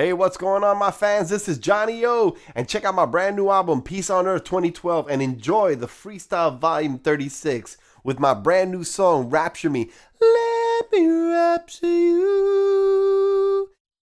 Hey, what's going on, my fans? This is Johnny O, and check out my brand new album, Peace on Earth 2012, and enjoy the Freestyle Volume 36 with my brand new song, Rapture Me. Let me rapture you.